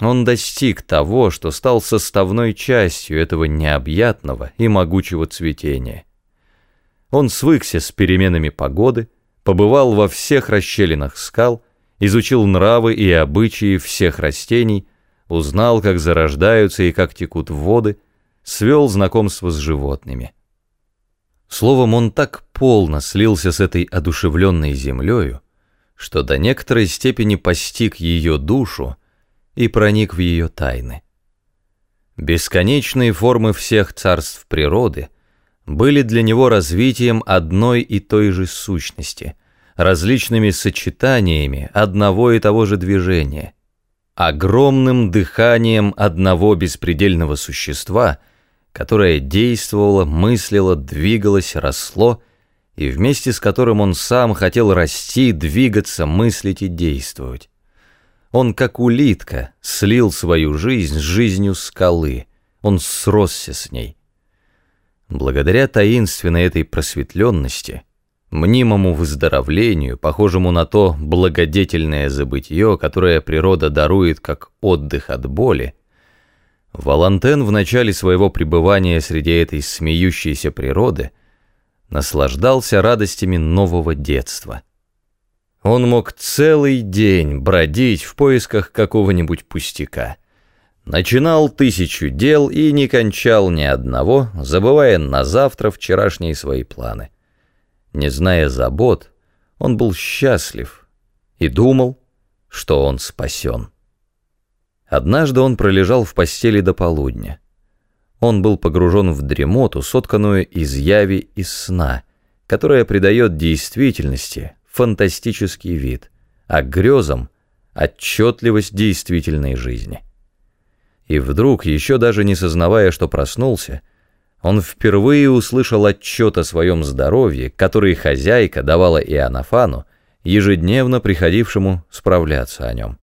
Он достиг того, что стал составной частью этого необъятного и могучего цветения. Он свыкся с переменами погоды, побывал во всех расщелинах скал, изучил нравы и обычаи всех растений, узнал, как зарождаются и как текут воды, свел знакомство с животными. Словом, он так полно слился с этой одушевленной землею, что до некоторой степени постиг ее душу и проник в ее тайны. Бесконечные формы всех царств природы были для него развитием одной и той же сущности, различными сочетаниями одного и того же движения, огромным дыханием одного беспредельного существа, которое действовало, мыслило, двигалось, росло, и вместе с которым он сам хотел расти, двигаться, мыслить и действовать. Он, как улитка, слил свою жизнь с жизнью скалы, он сросся с ней. Благодаря таинственной этой просветленности, мнимому выздоровлению, похожему на то благодетельное забытье, которое природа дарует как отдых от боли, Валантен в начале своего пребывания среди этой смеющейся природы наслаждался радостями нового детства. Он мог целый день бродить в поисках какого-нибудь пустяка. Начинал тысячу дел и не кончал ни одного, забывая на завтра вчерашние свои планы. Не зная забот, он был счастлив и думал, что он спасен. Однажды он пролежал в постели до полудня. Он был погружен в дремоту, сотканную из яви и сна, которая придает действительности фантастический вид, а грезам — отчетливость действительной жизни. И вдруг, еще даже не сознавая, что проснулся, он впервые услышал отчет о своем здоровье, который хозяйка давала Иоаннафану, ежедневно приходившему справляться о нем.